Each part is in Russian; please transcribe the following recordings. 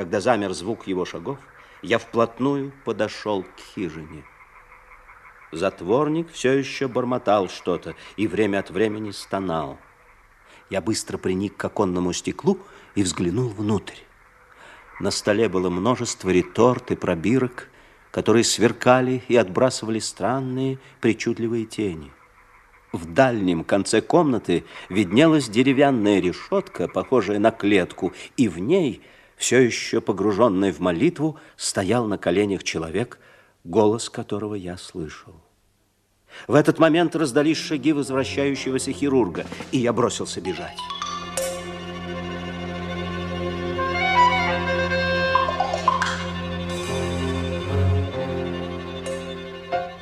Когда замер звук его шагов, я вплотную подошел к хижине. Затворник все еще бормотал что-то и время от времени стонал. Я быстро приник к оконному стеклу и взглянул внутрь. На столе было множество реторт и пробирок, которые сверкали и отбрасывали странные причудливые тени. В дальнем конце комнаты виднелась деревянная решетка, похожая на клетку, и в ней, все еще погруженный в молитву, стоял на коленях человек, голос которого я слышал. В этот момент раздались шаги возвращающегося хирурга, и я бросился бежать.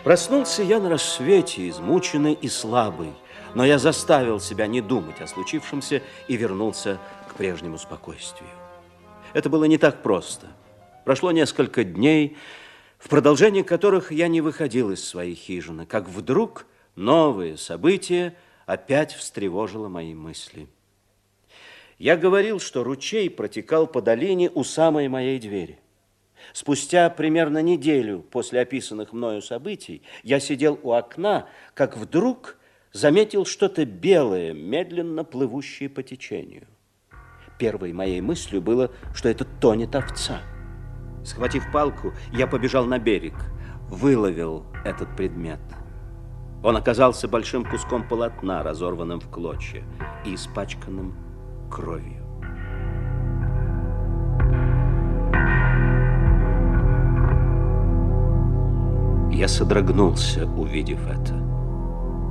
Проснулся я на рассвете, измученный и слабый, но я заставил себя не думать о случившемся и вернулся к прежнему спокойствию. Это было не так просто. Прошло несколько дней, в продолжении которых я не выходил из своей хижины, как вдруг новые события опять встревожило мои мысли. Я говорил, что ручей протекал по долине у самой моей двери. Спустя примерно неделю после описанных мною событий я сидел у окна, как вдруг заметил что-то белое, медленно плывущее по течению. Первой моей мыслью было, что это тонет овца. Схватив палку, я побежал на берег, выловил этот предмет. Он оказался большим куском полотна, разорванным в клочья и испачканным кровью. Я содрогнулся, увидев это.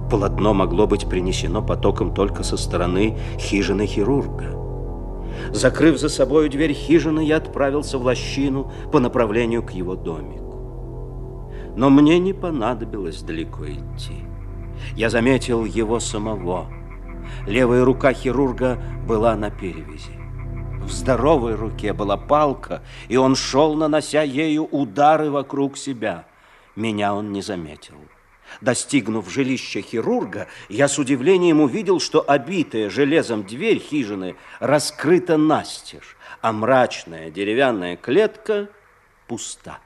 Полотно могло быть принесено потоком только со стороны хижины хирурга. Закрыв за собой дверь хижины, я отправился в лощину по направлению к его домику. Но мне не понадобилось далеко идти. Я заметил его самого. Левая рука хирурга была на перевязи. В здоровой руке была палка, и он шел, нанося ею удары вокруг себя – меня он не заметил. Достигнув жилища хирурга, я с удивлением увидел, что обитая железом дверь хижины раскрыта настежь, а мрачная деревянная клетка пуста.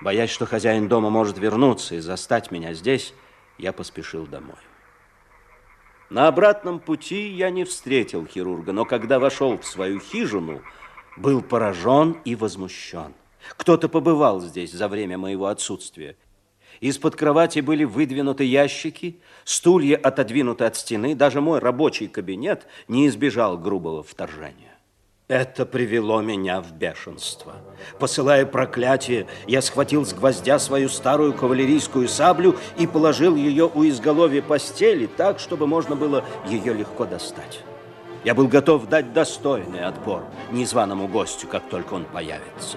Боясь, что хозяин дома может вернуться и застать меня здесь, я поспешил домой. На обратном пути я не встретил хирурга, но когда вошел в свою хижину, был поражен и возмущен. Кто-то побывал здесь за время моего отсутствия. Из-под кровати были выдвинуты ящики, стулья отодвинуты от стены, даже мой рабочий кабинет не избежал грубого вторжения. Это привело меня в бешенство. Посылая проклятие, я схватил с гвоздя свою старую кавалерийскую саблю и положил ее у изголовья постели так, чтобы можно было ее легко достать. Я был готов дать достойный отпор незваному гостю, как только он появится.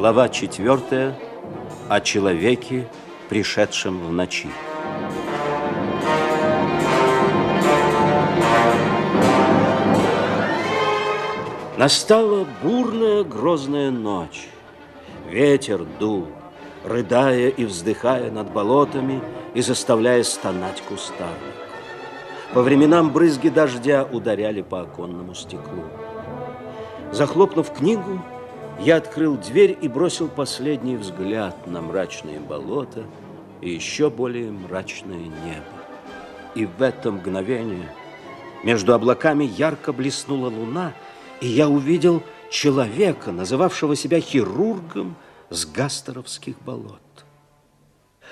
Глава четвертая о человеке, пришедшем в ночи. Настала бурная грозная ночь. Ветер дул, рыдая и вздыхая над болотами и заставляя стонать кустарник. По временам брызги дождя ударяли по оконному стеклу. Захлопнув книгу, я открыл дверь и бросил последний взгляд на мрачные болота и еще более мрачное небо. И в это мгновение между облаками ярко блеснула луна, и я увидел человека, называвшего себя хирургом с гастеровских болот.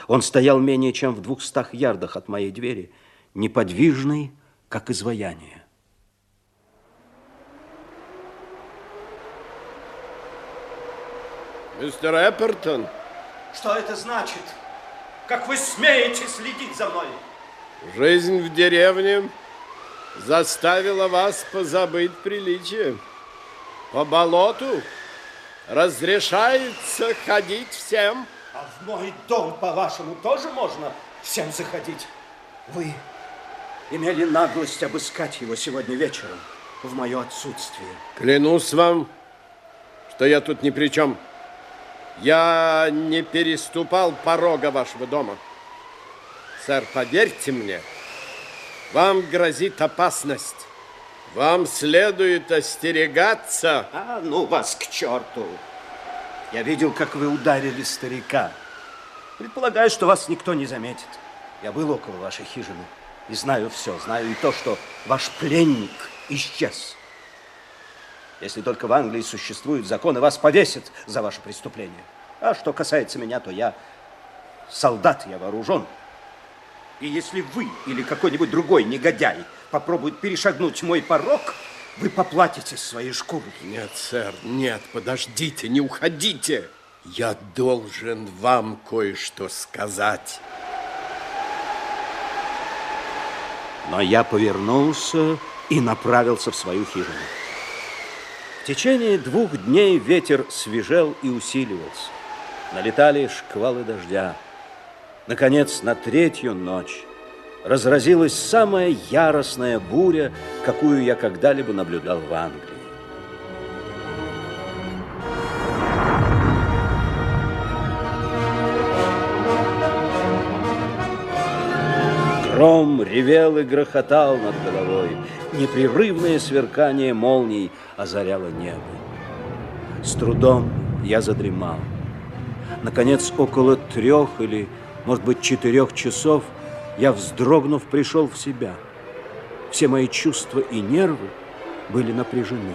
Он стоял менее чем в двухстах ярдах от моей двери, неподвижный, как изваяние. Мистер Эппертон? Что это значит? Как вы смеете следить за мной? Жизнь в деревне заставила вас позабыть приличие. По болоту разрешается ходить всем. А в мой дом, по-вашему, тоже можно всем заходить? Вы имели наглость обыскать его сегодня вечером в мое отсутствие. Клянусь вам, что я тут ни при чем. Я не переступал порога вашего дома. Сэр, поверьте мне, вам грозит опасность. Вам следует остерегаться. А, ну вас к черту. Я видел, как вы ударили старика. Предполагаю, что вас никто не заметит. Я был около вашей хижины и знаю все. Знаю и то, что ваш пленник исчез. Если только в Англии существуют законы, вас повесят за ваше преступление. А что касается меня, то я солдат, я вооружен. И если вы или какой-нибудь другой негодяй попробует перешагнуть мой порог, вы поплатитесь своей шкурой. Нет, сэр, нет, подождите, не уходите. Я должен вам кое-что сказать. Но я повернулся и направился в свою хижину. Течение двух дней ветер свежел и усиливался. Налетали шквалы дождя. Наконец, на третью ночь разразилась самая яростная буря, какую я когда-либо наблюдал в Англии. Гром ревел и грохотал над головой. Непрерывное сверкание молний озаряло небо. С трудом я задремал. Наконец, около трех или может быть, четырех часов, я, вздрогнув, пришел в себя. Все мои чувства и нервы были напряжены.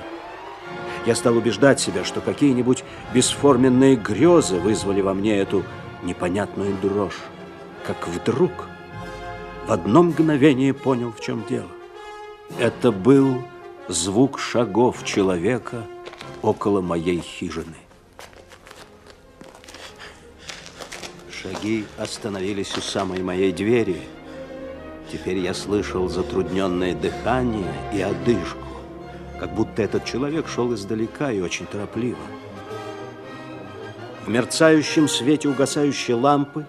Я стал убеждать себя, что какие-нибудь бесформенные грезы вызвали во мне эту непонятную дрожь. Как вдруг в одно мгновение понял, в чем дело. Это был звук шагов человека около моей хижины. Шаги остановились у самой моей двери. Теперь я слышал затрудненное дыхание и одышку, как будто этот человек шел издалека и очень торопливо. В мерцающем свете угасающей лампы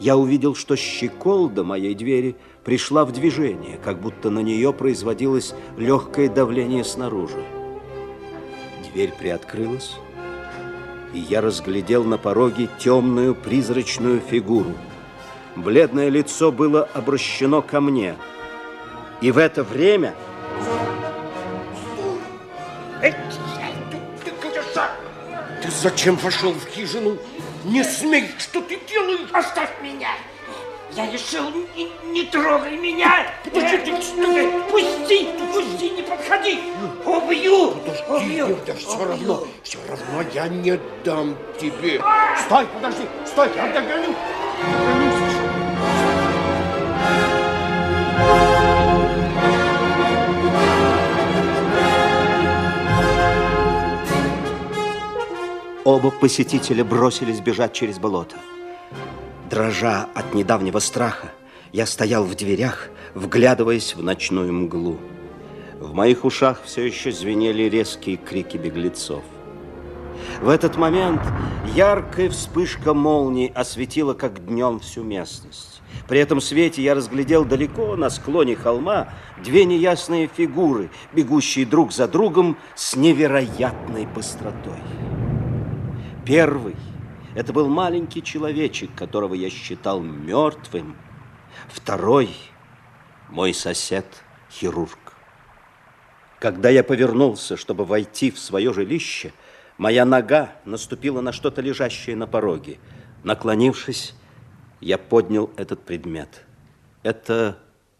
я увидел, что щеколда моей двери пришла в движение, как будто на нее производилось легкое давление снаружи. Дверь приоткрылась, и я разглядел на пороге темную призрачную фигуру. Бледное лицо было обращено ко мне. И в это время... Ты зачем вошел в хижину? Не смей! Что ты делаешь? Оставь меня! Я решил, не, не трогай меня! Подожди, ты, что Пусти, пусти, не подходи! Убью! Подожди, убью! да все равно, все равно я не дам тебе. Стой, подожди, стой, я догоню! Оба посетителя бросились бежать через болото. Дрожа от недавнего страха, я стоял в дверях, вглядываясь в ночную мглу. В моих ушах все еще звенели резкие крики беглецов. В этот момент яркая вспышка молнии осветила, как днем, всю местность. При этом свете я разглядел далеко на склоне холма две неясные фигуры, бегущие друг за другом с невероятной быстротой. Первый – это был маленький человечек, которого я считал мертвым. Второй – мой сосед-хирург. Когда я повернулся, чтобы войти в свое жилище, моя нога наступила на что-то лежащее на пороге. Наклонившись, я поднял этот предмет. Это